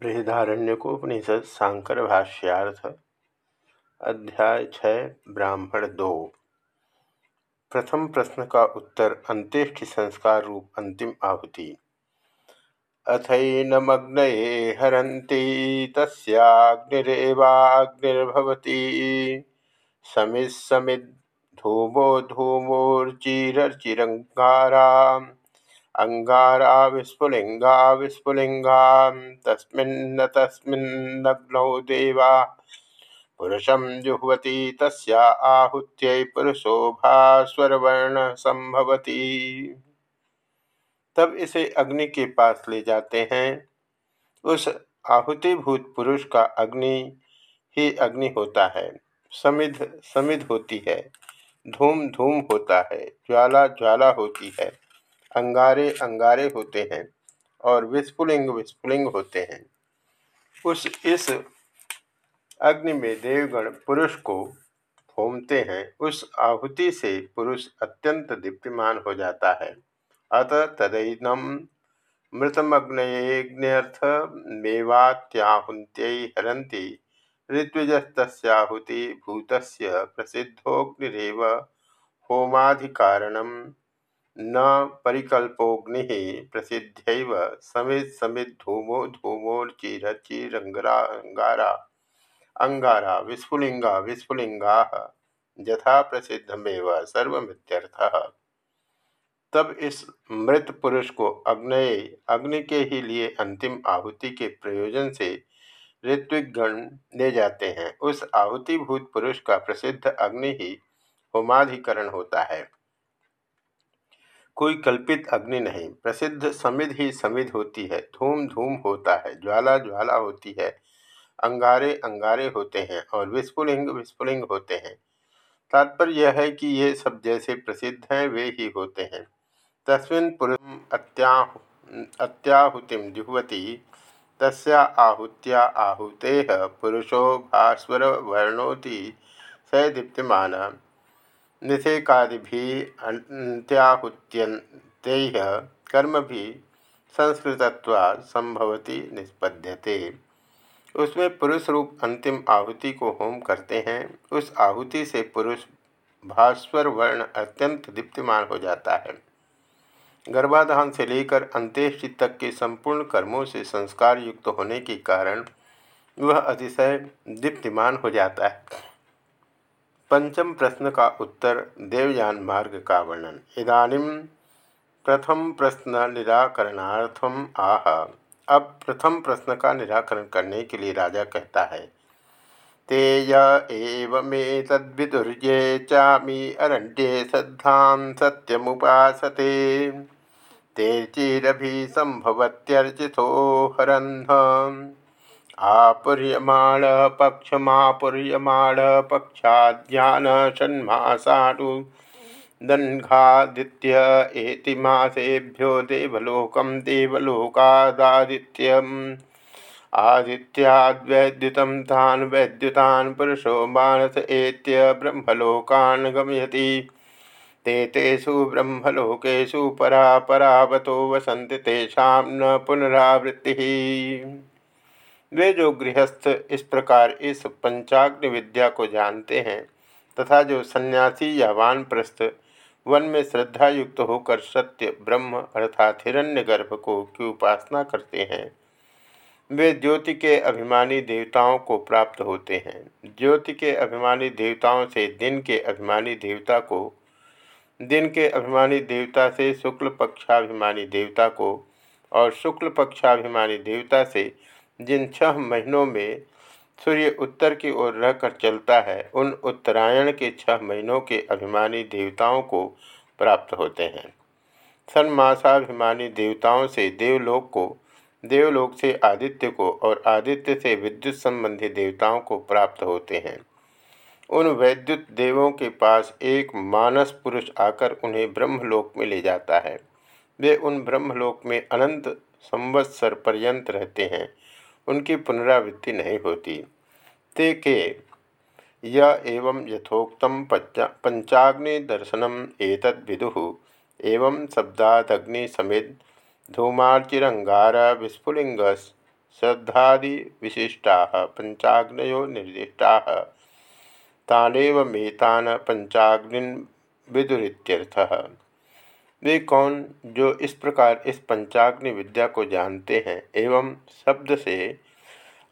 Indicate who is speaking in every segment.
Speaker 1: बृहदारण्यकोपनिषद शांकर भाष्यार्थ, अध्याय छः ब्राह्मण दो। प्रथम प्रश्न का उत्तर अंत्येष्टि संस्कार रूप अंतिम आहुति। अथैनमग्न हरती तस्ग्निरेवाग्निर्भवती समिस्समिद धूमो धूमोर्चिरचिरंगारा अंगारा विस्फुलिंगा विस्फुलिंगा तस्मिन्न तस्मिन्नग्नौ देवा। पुरुषं जुह्वति तस्या आहुत्यै पुरुषो भास्वरवर्ण संभवती तब इसे अग्नि के पास ले जाते हैं। उस आहुतिभूत पुरुष का अग्नि ही अग्नि होता है। समिध समिध होती है। धूम धूम होता है। ज्वाला ज्वाला होती है। अंगारे अंगारे होते हैं और विस्फुलिंग विस्फुलिंग होते हैं। उस इस अग्नि में देवगण पुरुष को होमते हैं, उस आहुति से पुरुष अत्यंत दीप्तिमान हो जाता है। अतः तदैनम मृतमग्नयेग्न्यर्थ मेवात्याहुत्य हरती ऋत्विजस्ताहुति भूत प्रसिद्धोग्निरव होमाधिकारणम। न परिकल्पोग्नि प्रसिद्ध समित समित धूमो धूमो धूमोर्चिरचिरंगारा अंगारा विस्फुलिंगा विस्फुलिंगा यथा प्रसिद्धमेव सर्वमित्यर्थ। तब इस मृत पुरुष को अग्नय अग्नि के ही लिए अंतिम आहुति के प्रयोजन से ऋत्विगण ले जाते हैं। उस आहुतिभूत पुरुष का प्रसिद्ध अग्नि ही होमाधिकरण होता है। कोई कल्पित अग्नि नहीं। प्रसिद्ध समिध ही समिध होती है। धूम धूम होता है। ज्वाला ज्वाला होती है। अंगारे अंगारे होते हैं और विस्फुलिंग विस्फुलिंग होते हैं। तात्पर्य यह है कि ये सब जैसे प्रसिद्ध हैं, वे ही होते हैं। तस्मिन पुरुष अत्याहु अत्याहुतिम जुहवती। तस्या आहुत्या आहुते पुरुषो भास्वर वर्णोति स दीप्तिमान निषेकादि कर्म भी संस्कृतत्वा संभवती निष्पद्यते। उसमें पुरुष रूप अंतिम आहुति को होम करते हैं। उस आहुति से पुरुष भास्वर वर्ण अत्यंत दीप्तिमान हो जाता है। गर्भाधान से लेकर अंत्येष्टि तक के संपूर्ण कर्मों से संस्कार युक्त होने के कारण वह अतिशय दीप्तिमान हो जाता है। पंचम प्रश्न का उत्तर देवयान मार्ग का वर्णन। इदानीम प्रथम प्रश्न निराकरणार्थम आह। अब प्रथम प्रश्न का निराकरण करने के लिए राजा कहता है ते एवमे तद्विदुर्ये चामी अरण्ये श्रद्धा सत्यमुपासते। ते चिरभि संभवत्यर्चितो हरन्ध आपूर्यमाण पक्षमापूर्यमाण पक्षाध्यान षण्मासाणु दन्घादित्य एति मासेभ्यो देवलोकं देवलोकादादित्यम्। आदित्याद्वैद्युतं तान् वैद्युतान् पुरुषो मानस एत्य ब्रह्मलोकान् गमयति। ते तेषु ब्रह्मलोकेषु परा परावतो वसन्ति, तेषां न पुनरावृत्तिः। वे जो गृहस्थ इस प्रकार इस पंचाग्नि विद्या को जानते हैं, तथा जो सन्यासी या वानप्रस्थ, वन में श्रद्धा युक्त होकर सत्य, ब्रह्म अर्थात हिरण्य गर्भ को की उपासना करते हैं। वे ज्योति के अभिमानी देवताओं को प्राप्त होते हैं। ज्योति के अभिमानी देवताओं से दिन के अभिमानी देवता को, दिन के अभिमानी देवता से शुक्ल पक्षाभिमानी देवता को, और शुक्ल पक्षाभिमानी देवता से जिन छह महीनों में सूर्य उत्तर की ओर रहकर चलता है, उन उत्तरायण के छह महीनों के अभिमानी देवताओं को प्राप्त होते हैं। सन्मासाभिमानी देवताओं से देवलोक को, देवलोक से आदित्य को और आदित्य से विद्युत संबंधी देवताओं को प्राप्त होते हैं। उन वैद्युत देवों के पास एक मानस पुरुष आकर उन्हें ब्रह्मलोक में ले जाता है। वे उन ब्रह्मलोक में अनंत संवत्सर पर्यंत रहते हैं। उनकी पुनरावृत्ति नहीं होती। ते के, य एवं यथोक्तम पंचाग्नि दर्शनम एतद विदु, एवं शब्दादग्नि समेत धूमार्चिरंगार विस्फुलिंग श्रद्धादि विशिष्टा पंचाग्नो निर्दिष्टा तानेव मेतान पंचाग्निन वे कौन जो इस प्रकार इस पंचाग्नि विद्या को जानते हैं एवं शब्द से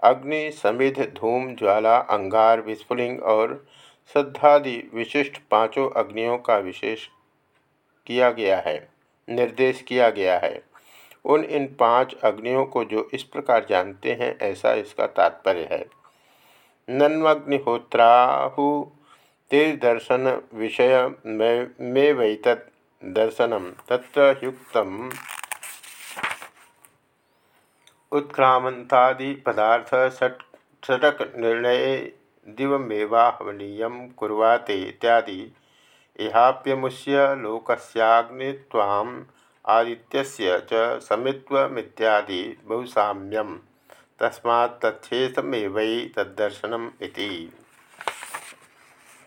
Speaker 1: अग्नि समिध धूम, ज्वाला, अंगार, विस्फुलिंग और श्रद्धादि विशिष्ट पाँचों अग्नियों का विशेष किया गया है, निर्देश किया गया है। उन, इन पाँच अग्नियों को जो इस प्रकार जानते हैं, ऐसा इसका तात्पर्य है। नन्वग्निहोत्राहु तेज दर्शन विषय में वैत दर्शनम तत्र युक्तम पदार्थ सटक निर्णय दिवमेवाहवनीय कुर्वाते इत्यादि। इहाप्यमुष्य लोकस्याग्नित्वाम आदित्यस्य च समित्वमित्यादि बहुसाम्यम। तस्मात् तद्दर्शनम इति।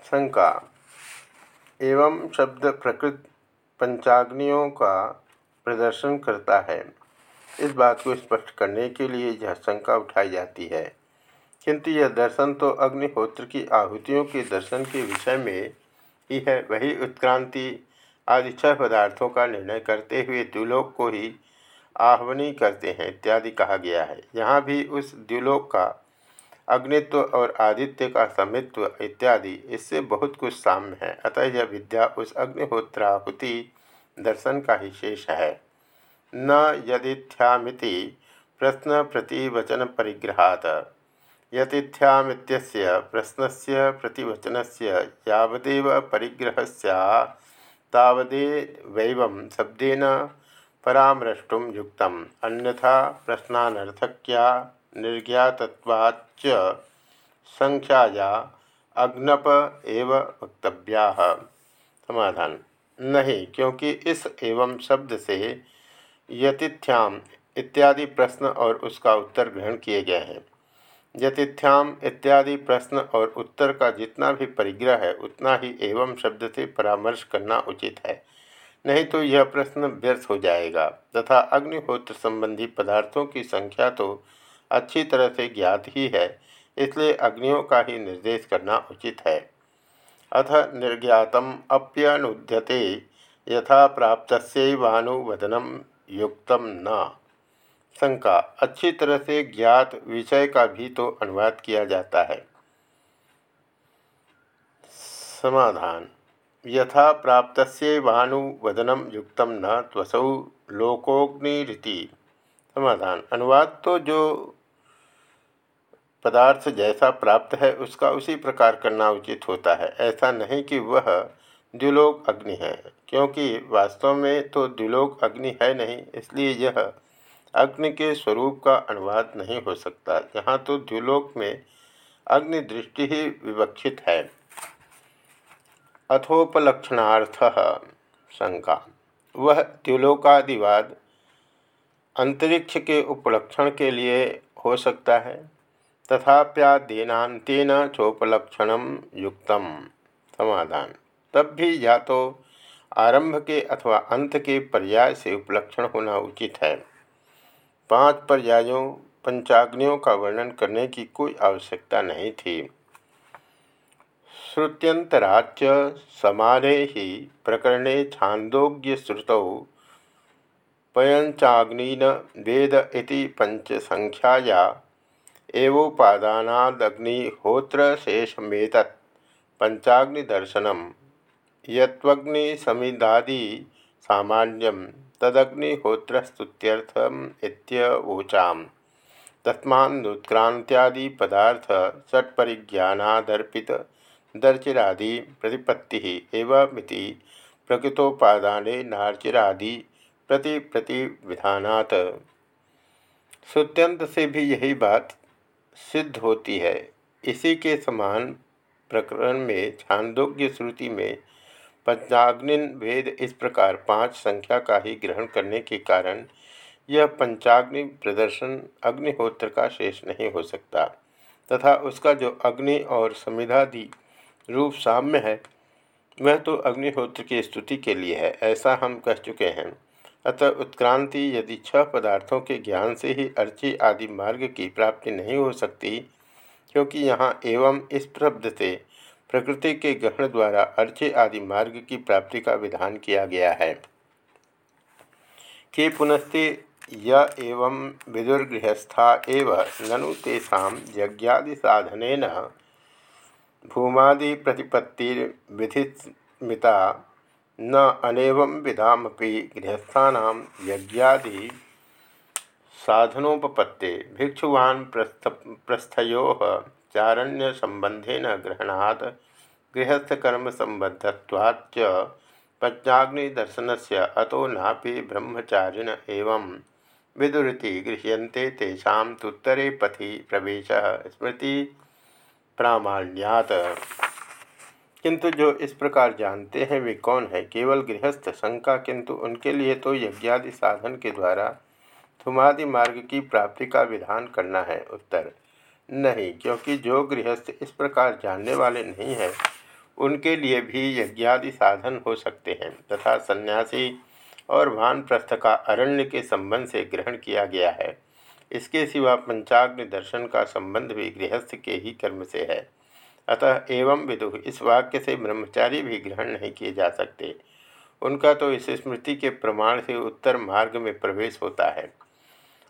Speaker 1: शंका एवं शब्द प्रकृत पंचाग्नियों का प्रदर्शन करता है। इस बात को स्पष्ट करने के लिए यह शंका उठाई जाती है। किंतु यह दर्शन तो अग्निहोत्र की आहुतियों के दर्शन के विषय में ही है। वही उत्क्रांति आदि छह पदार्थों का निर्णय करते हुए द्व्युलोक को ही आह्वनी करते हैं इत्यादि कहा गया है। यहाँ भी उस द्व्युलोक का अग्नित्व और आदित्य का समित्व इत्यादि, इससे बहुत कुछ साम्य है। अतः यह विद्या उस अग्निहोत्राहुति दर्शन का ही शेष है। न यदिथ्यामिति प्रश्न प्रतिवचन परिग्रहात्। यतिथ्यामित्यस्य प्रश्नस्य प्रतिवचनस्य यावदेव परिग्रहस्य तावदेवैवं शब्देन परामृष्टुं युक्तम्। अन्यथा प्रश्नानर्थक्या निर्ज्ञातत्वाच्च संख्याया अग्नप एव वक्तव्या। समाधान। नहीं, क्योंकि इस एवं शब्द से यतिथ्याम इत्यादि प्रश्न और उसका उत्तर ग्रहण किए गए हैं। यतिथ्याम इत्यादि प्रश्न और उत्तर का जितना भी परिग्रह है, उतना ही एवं शब्द से परामर्श करना उचित है। नहीं तो यह प्रश्न व्यर्थ हो जाएगा। तथा अग्निहोत्र संबंधी पदार्थों की संख्या तो अच्छी तरह से ज्ञात ही है, इसलिए अग्नियों का ही निर्देश करना उचित है। अथ निर्ज्ञातम अप्यनुद्यते, यथा प्राप्त वानुवदनम युक्त न। शंका, अच्छी तरह से ज्ञात विषय का भी तो अनुवाद किया जाता है। समाधान, यथा प्राप्त से वानुवदनम युक्त न त्वसौ लोकोग्निरीति। समाधान, अनुवाद तो जो पदार्थ जैसा प्राप्त है, उसका उसी प्रकार करना उचित होता है। ऐसा नहीं कि वह द्विलोक अग्नि है, क्योंकि वास्तव में तो द्विलोक अग्नि है नहीं, इसलिए यह अग्नि के स्वरूप का अनुवाद नहीं हो सकता। यहाँ तो द्विलोक में अग्नि दृष्टि ही विवक्षित है। अथोपलक्षणार्थ शंका। वह द्विलोकादिवाद अंतरिक्ष के उपलक्षण के लिए हो सकता है। तथाप्यादीनातेन चोपलक्षण युक्त। समाधान। तब भी या तो आरंभ के अथवा अंत के पर्याय से उपलक्षण होना उचित है। पाँच पर्यायों, पंचाग्नियों का वर्णन करने की कोई आवश्यकता नहीं थी। श्रुत्यंतराच समाने ही प्रकरणे छांदोग्य श्रुतौ पयंचाग्निन वेद इति पंचसंख्याया एवोपादानादग्निहोत्र शेषमेतत् पंचाग्निदर्शनम यत्वग्निसमिदादि सामान्यम तदग्निहोत्रस्तुत्यर्थमित्यवोचाम तस्मान्नुत्क्रांत्यादि पदार्थ षट्परिज्ञानादर्पित दर्चिरादि प्रतिपत्ति एवमिति प्रकृतोपादाने नार्चिरादि प्रति प्रतिविधानात्। श्रुत्यंत से भी यही बात। सिद्ध होती है। इसी के समान प्रकरण में छांदोग्य श्रुति में पंचाग्निन भेद इस प्रकार पाँच संख्या का ही ग्रहण करने के कारण यह पंचाग्नि प्रदर्शन अग्निहोत्र का शेष नहीं हो सकता तथा उसका जो अग्नि और समिधादि रूप साम्य है, वह तो अग्निहोत्र की स्तुति के लिए है, ऐसा हम कह चुके हैं। अतः उत्क्रांति यदि छह पदार्थों के ज्ञान से ही अर्ची आदि मार्ग की प्राप्ति नहीं हो सकती, क्योंकि यहाँ एवं इस शब्द से प्रकृति के ग्रहण द्वारा अर्चे आदि मार्ग की प्राप्ति का विधान किया गया है। कि पुनस्ते य एवं विदुर्गृहस्था एव ननु तेषा यज्ञादि साधन भूमादि प्रतिपत्तिर्विधिमिता न अनेवं विधामपि गृहस्थानां यज्ञादि साधनोपपत्ते भिक्षुवान् प्रस्थ, प्रस्थयोः चारण्यसम्बन्धेन ग्रहणात् गृहस्थकर्मसम्बद्धत्वाच्च से अतो नापि ब्रह्मचारिण एवं विदुरति गृह्यन्ते तेषां तुत्तरे पथि प्रवेशः स्मृति प्रामाण्यात्। किंतु जो इस प्रकार जानते हैं वे कौन है? केवल गृहस्थ शंका, किंतु उनके लिए तो यज्ञादि साधन के द्वारा थुमादि मार्ग की प्राप्ति का विधान करना है। उत्तर, नहीं, क्योंकि जो गृहस्थ इस प्रकार जानने वाले नहीं हैं, उनके लिए भी यज्ञादि साधन हो सकते हैं, तथा सन्यासी और वानप्रस्थ का अरण्य के संबंध से ग्रहण किया गया है। इसके सिवा पंचाग्नि दर्शन का संबंध भी गृहस्थ के ही कर्म से है। अतः एवं विदु, इस वाक्य से ब्रह्मचारी भी ग्रहण नहीं किए जा सकते। उनका तो इस स्मृति के प्रमाण से उत्तर मार्ग में प्रवेश होता है।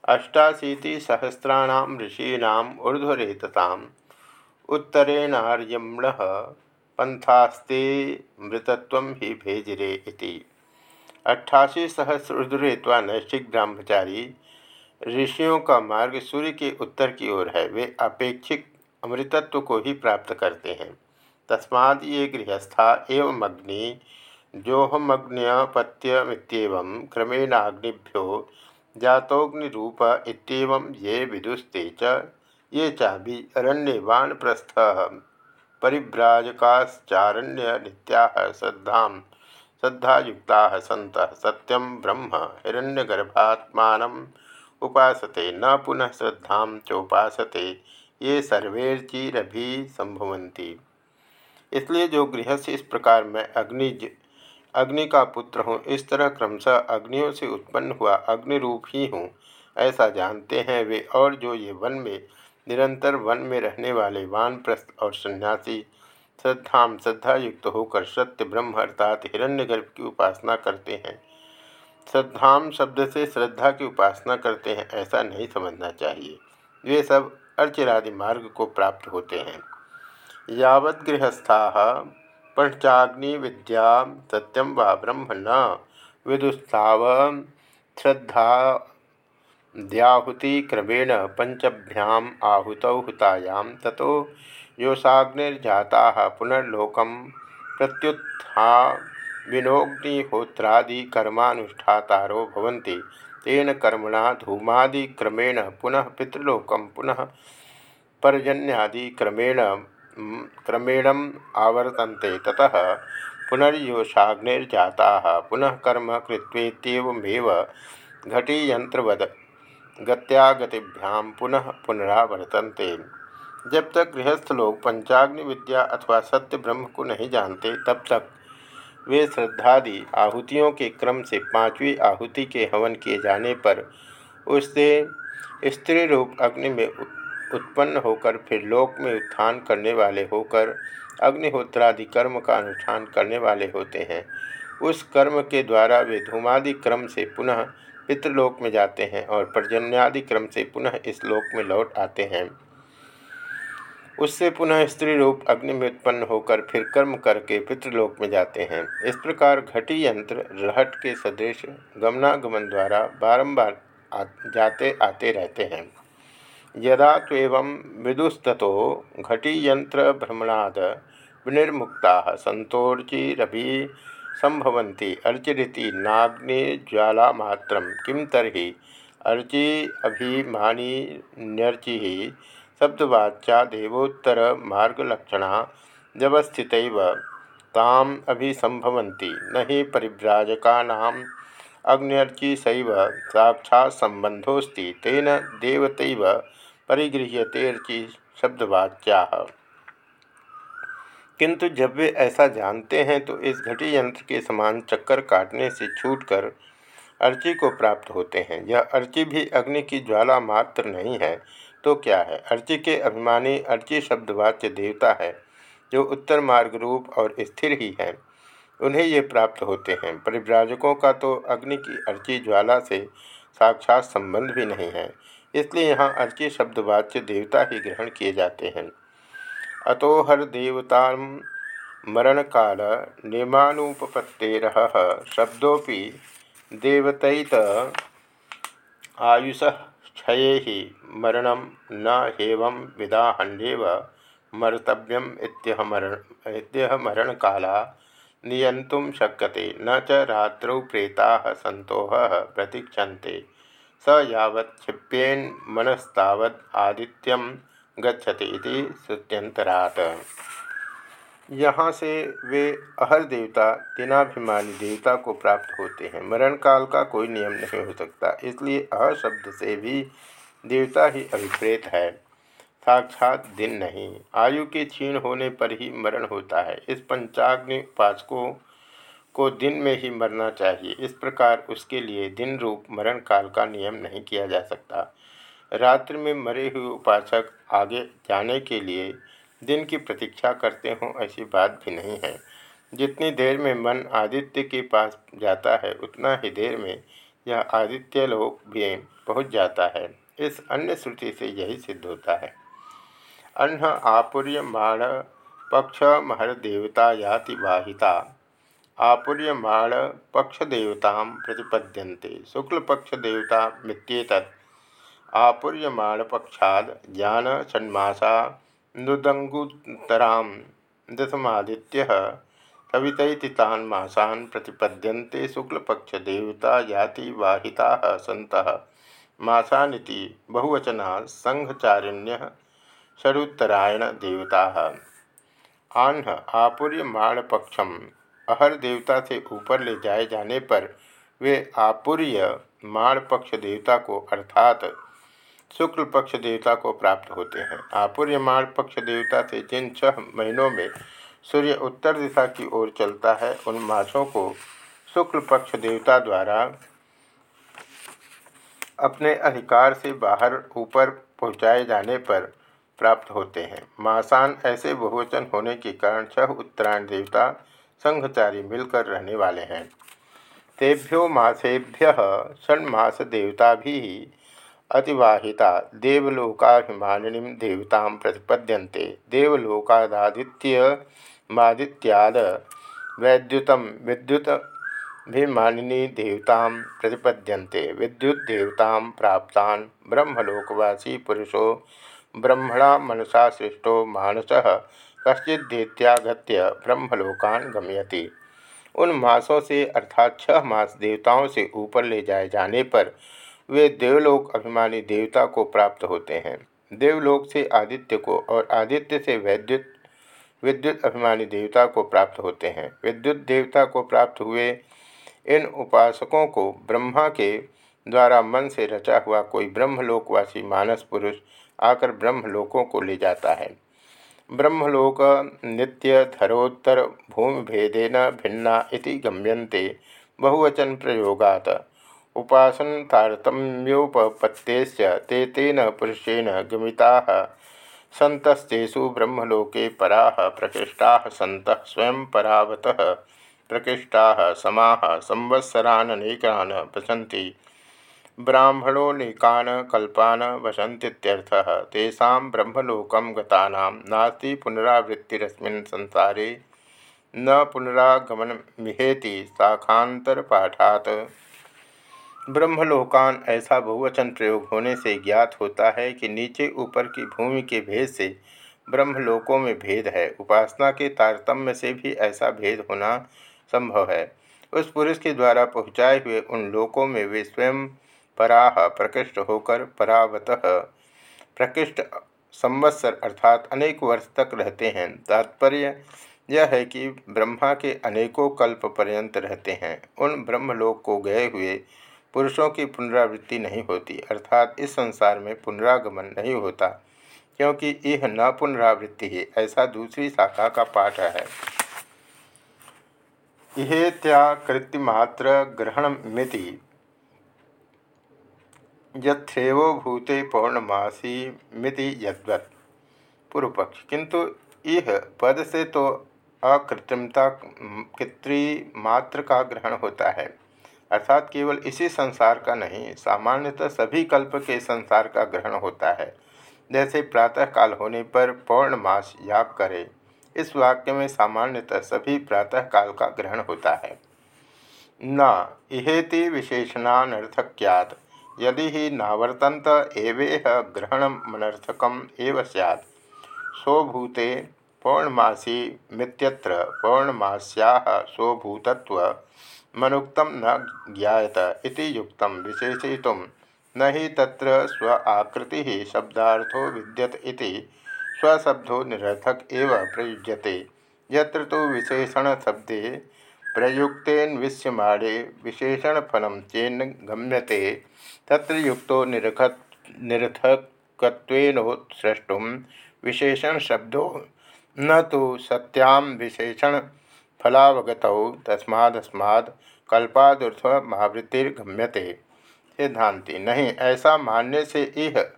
Speaker 1: अष्टाशीति सहस्राणाम ऋषीणाम ऊर्धरेतताम उत्तरेणार्यमण पंथास्ते मृतत्व ही भेजरे इति। अट्ठासी सहस्रुद्रेत्वा नैष्ठिक ब्रह्मचारी, ऋषियों का मार्ग सूर्य के उत्तर की ओर है। वे अपेक्षिक अमृतत्व को ही प्राप्त करते हैं। तस्माद ये गृहस्था एवं अग्नि जोहमग्न्यपत्यमित्यव क्रमेणाग्निभ्यो जातोग्निरूप ये विदुस्ते च, ये चाभी अरण्य वानप्रस्थ परिव्राजकाश्चारण्य नित्या श्रद्धा, श्रद्धायुक्ता सत सत्यम ब्रह्म हिरण्यगर्भात्मा उपासते न पुनः श्रद्धा चोपासते ये सर्वेर्चिरभि संभवंती। इसलिए जो गृहस्थ इस प्रकार मैं अग्नि अग्नि का पुत्र हूँ, इस तरह क्रमशः अग्नियों से उत्पन्न हुआ अग्नि रूप ही हूँ, ऐसा जानते हैं वे। और जो ये वन में, निरंतर वन में रहने वाले वानप्रस्थ और सन्यासी, श्रद्धाम श्रद्धायुक्त होकर सत्य ब्रह्म अर्थात हिरण्यगर्भ की उपासना करते हैं। श्रद्धाम शब्द से श्रद्धा की उपासना करते हैं, ऐसा नहीं समझना चाहिए। वे सब अर्चिरादि मार्ग को प्राप्त होते हैं। यावत गृहस्था विद्या सत्यम व ब्रह्म न विदुस्ताव श्रद्धा द्याहुति क्रमेण पंचभ्याम आहुतौ हुतायां। ततो योषाग्निर्जाता पुनर्लोकम प्रत्युत्था विनोग्निहोत्रादिकर्मानुष्ठातारो भवन्ति। तेन कर्मणा धूमादिक्रमेण पुनः पितृलोक पुनः पर्जन्यादिक्रमेण क्रमेण आवर्तन्ते ततः पुनर्योषाग्निर्जाता, पुनः कर्म कृत्वेत्येवमेव घटीयंत्रवद गत्यागतिभ्याम पुनः पुनरावर्तन्ते। जब तक गृहस्थ लोग पंचाग्नि विद्या अथवा सत्य ब्रह्म को नहीं जानते, तब तक वे श्रद्धादि आहुतियों के क्रम से पांचवी आहुति के हवन किए जाने पर उससे स्त्री रूप अग्नि में उत्पन्न होकर फिर लोक में उत्थान करने वाले होकर अग्निहोत्रादि कर्म का अनुष्ठान करने वाले होते हैं। उस कर्म के द्वारा वे धूमादि क्रम से पुनः पितृलोक में जाते हैं और पर्जन्यादि क्रम से पुनः इस लोक में लौट आते हैं। उससे पुनः स्त्री रूप अग्नि में उत्पन्न होकर फिर कर्म करके पितृलोक में जाते हैं। इस प्रकार घटी यंत्र रहट के सदृश गमनागमन द्वारा बारंबार जाते, आते रहते हैं। यदा तवं विदुस्तो घटी यंत्र भ्रमणाद विनिर्मुक्ता संभवती अर्चिरीति नाग्निज्वालामात्र किं तरी अर्चि अभिमानी न्यर्चि मार्गलक्षणा व्यवस्थित ताम अभिसंभवती न ही परिव्राजकानाम अग्न्यर्ची सैव साक्षात् संबंधोस्ति तेन देवत परिगृह्यतेर्चि शब्दवाच्या। किंतु जब वे ऐसा जानते हैं तो इस घटी यंत्र के समान चक्कर काटने से छूटकर अर्ची को प्राप्त होते हैं। यह अर्ची भी अग्नि की ज्वाला मात्र नहीं है तो क्या है? अर्ची के अभिमानी अर्ची शब्दवाच्य देवता है, जो उत्तर मार्ग रूप और स्थिर ही है। उन्हें ये प्राप्त होते हैं। परिव्राजकों का तो अग्नि की अर्ची ज्वाला से साक्षात संबंध भी नहीं है, इसलिए यहाँ अर्ची शब्दवाच्य देवता ही ग्रहण किए जाते हैं। अतो हर देवता मरण काल नियमानुपत्तेर शब्दों देवतैत आयुष क्षय ही मरण न हेवं विदाहन्येव मर्तव्यम मरण मरण काला नियंतुम शक्यते। न च रात्रौ प्रेता सतोह प्रतीक्षन्ते। स यावत् क्षिप्येन आदित्यम गच्छति इति यहाँ से वे अहर देवता, दिनाभिमानी देवता को प्राप्त होते हैं। मरण काल का कोई नियम नहीं हो सकता। इसलिए अह शब्द से भी देवता ही अभिप्रेत है। साक्षात दिन नहीं। आयु के क्षीण होने पर ही मरण होता है। इस पंचाग्नि उपासकों को दिन में ही मरना चाहिए। इस प्रकार उसके लिए दिन रूप मरण काल का नियम नहीं किया जा सकता। रात्रि में मरे हुए उपासक आगे जाने के लिए दिन की प्रतीक्षा करते हों ऐसी बात भी नहीं है। जितनी देर में मन आदित्य के पास जाता है, उतना ही देर में यह आदित्य लोक भी पहुँच जाता है। इस अन्य श्रुति से यही सिद्ध होता है। अन्न आपूर्यमाण पक्ष महर देवता याति वाहिता। आपूर्यमाण पक्ष देवता प्रतिपद्यन्ते। शुक्ल पक्ष देवता मित्येत आपूर्यमाण पक्षाद ज्ञान षण्मासा नुदंगुतराम दशमादित्य सवितैतितान् मासान प्रतिपद्यन्ते शुक्लपक्षदेवता याति वाहिता सत मासानिति बहुवचना संघचारिण्य शरुत्तरायण देवता आन्ह आपूर्य पक्षम अहर देवता से ऊपर ले जाए जाने पर वे आपूर्य माण पक्ष देवता को अर्थात शुक्ल पक्ष देवता को प्राप्त होते हैं। आपूर्य माण पक्ष देवता से जिन छह महीनों में सूर्य उत्तर दिशा की ओर चलता है, उन मासों को शुक्ल पक्ष देवता द्वारा अपने अधिकार से बाहर ऊपर पहुँचाए जाने पर प्राप्त होते हैं। मासान ऐसे बहुवचन होने के कारण छह उत्तरायण देवता संघचारी मिलकर रहने वाले हैं। तेभ्यो मासेभ्य षण्मास देवता भी अतिवाहिता देवलोकाभिमानिनी देवता प्रतिपद्यन्ते। देवलोकादित्यमादित्याद वैद्युत विद्युत भिमानिनी देवता प्रतिपद्यन्ते। विद्युद्देवता प्राप्तान् ब्रह्मलोकवासी पुरुषो, ब्रह्मणा मनसा सृष्टो मानस कश्चिदेत्यागत्य ब्रह्मलोकान गमयति। उन मासों से अर्थात छह मास देवताओं से ऊपर ले जाए जाने पर वे देवलोक अभिमानी देवता को प्राप्त होते हैं। देवलोक से आदित्य को और आदित्य से वैद्युत, विद्युत अभिमानी देवता को प्राप्त होते हैं। विद्युत देवता को प्राप्त हुए इन उपासकों को ब्रह्मा के द्वारा मन से रचा हुआ कोई ब्रह्मलोकवासी मानस पुरुष आकर ब्रह्मलोकों को ले जाता है। ब्रह्मलोक नित्य धरोत्तर भूमि भेदेन भिन्ना इति बहुवचन प्रयोगात। उपासन तारतम्योपत्तेश्च ते तेन पुरुषेण गमिता। सतस्तेषु ब्रह्मलोके परा, प्रकृष्टा सत स्वयं परावतः। प्रकृष्टा समा, संवत्सराननेकान पशंति ब्राह्मणोऽनेकान् कल्पान् वसन्तीत्यर्थः तेषां ब्रह्मलोकं संसारे। न पुनरागमन पुनरागमनमिहेति शाखान्तरपाठात् ब्रह्मलोकान ऐसा बहुवचन प्रयोग होने से ज्ञात होता है कि नीचे ऊपर की भूमि के भेद से ब्रह्मलोकों में भेद है। उपासना के तारतम्य से भी ऐसा भेद होना संभव है। उस पुरुष के द्वारा पहुँचाए हुए उन लोकों में वे स्वयं पराह प्रकृष्ट होकर परावत प्रकृष्ट संवत्सर अर्थात अनेक वर्ष तक रहते हैं। तात्पर्य यह है कि ब्रह्मा के अनेकों कल्प पर्यंत रहते हैं। उन ब्रह्मलोक को गए हुए पुरुषों की पुनरावृत्ति नहीं होती, अर्थात इस संसार में पुनरागमन नहीं होता, क्योंकि यह न पुनरावृत्ति है, ऐसा दूसरी शाखा का पाठ है। इहेत्याकृतिमात्र ग्रहण मिति यथेवो भूते पौर्णमासी मिति यद्वत। पूर्व पक्ष किंतु यह पद से तो अकृत्रिमता कृत्रि मात्र का ग्रहण होता है। अर्थात केवल इसी संसार का नहीं, सामान्यतः सभी कल्प के संसार का ग्रहण होता है। जैसे प्रातःकाल होने पर पौर्णमास याग करे, इस वाक्य में सामान्यतः सभी प्रातःकाल का ग्रहण होता है। न इहेति विशेषणानर्थक्यात, यदि ही नावर्तंत एवेह ग्रहणमनर्थकम एव सैत् स्वभूते पौर्णमासी मित्यत्र, पौर्णमास्या स्वभूतत्व मनुक्तम न ज्ञात इति युक्तम विशेषयितुम न ही तत्र स्व आकृति ही शब्दार्थो विद्यत इति स्वशब्दो निरर्थक एव प्रयुज्यते। यत्र तो विशेषण शब्दे प्रयुक्तेन्विष्यमाणे विशेषणफल चेन्न गम्यते, तत्र युक्तो निरखत निरर्थकत्वेनोत्सृष्टुं विशेषण शब्दों न तो सत्याम विशेषण फलावगत तस्मादस्मात् कल्पादुर्थ महावृत्तिर्गम्यते। सिद्धांति, नहीं, ऐसा मानने से यह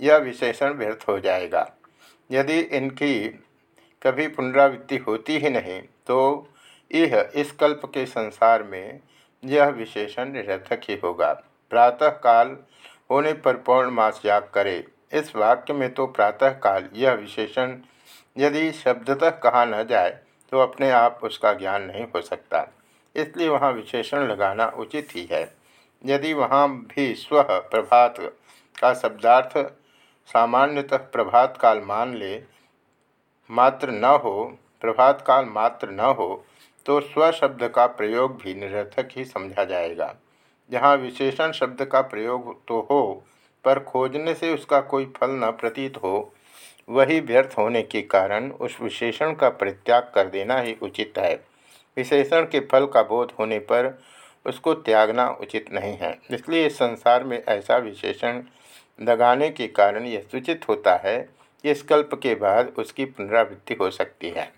Speaker 1: यह विशेषण व्यर्थ हो जाएगा। यदि इनकी कभी पुनरावृत्ति होती ही नहीं तो यह इस कल्प के संसार में यह विशेषण निरर्थक ही होगा। प्रातः काल होने पर पौर्णमास याग करे। इस वाक्य में तो प्रातः काल यह विशेषण यदि शब्दतः कहा न जाए तो अपने आप उसका ज्ञान नहीं हो सकता। इसलिए वहाँ विशेषण लगाना उचित ही है। यदि वहाँ भी स्व प्रभात का शब्दार्थ सामान्यतः प्रभात काल मान ले, मात्र न हो, प्रभात काल मात्र न हो तो स्व शब्द का प्रयोग भी निरर्थक ही समझा जाएगा। जहाँ विशेषण शब्द का प्रयोग तो हो, पर खोजने से उसका कोई फल न प्रतीत हो वही व्यर्थ होने के कारण उस विशेषण का परित्याग कर देना ही उचित है। विशेषण के फल का बोध होने पर उसको त्यागना उचित नहीं है। इसलिए इस संसार में ऐसा विशेषण लगाने के कारण यह सूचित होता है कि इस कल्प के बाद उसकी पुनरावृत्ति हो सकती है।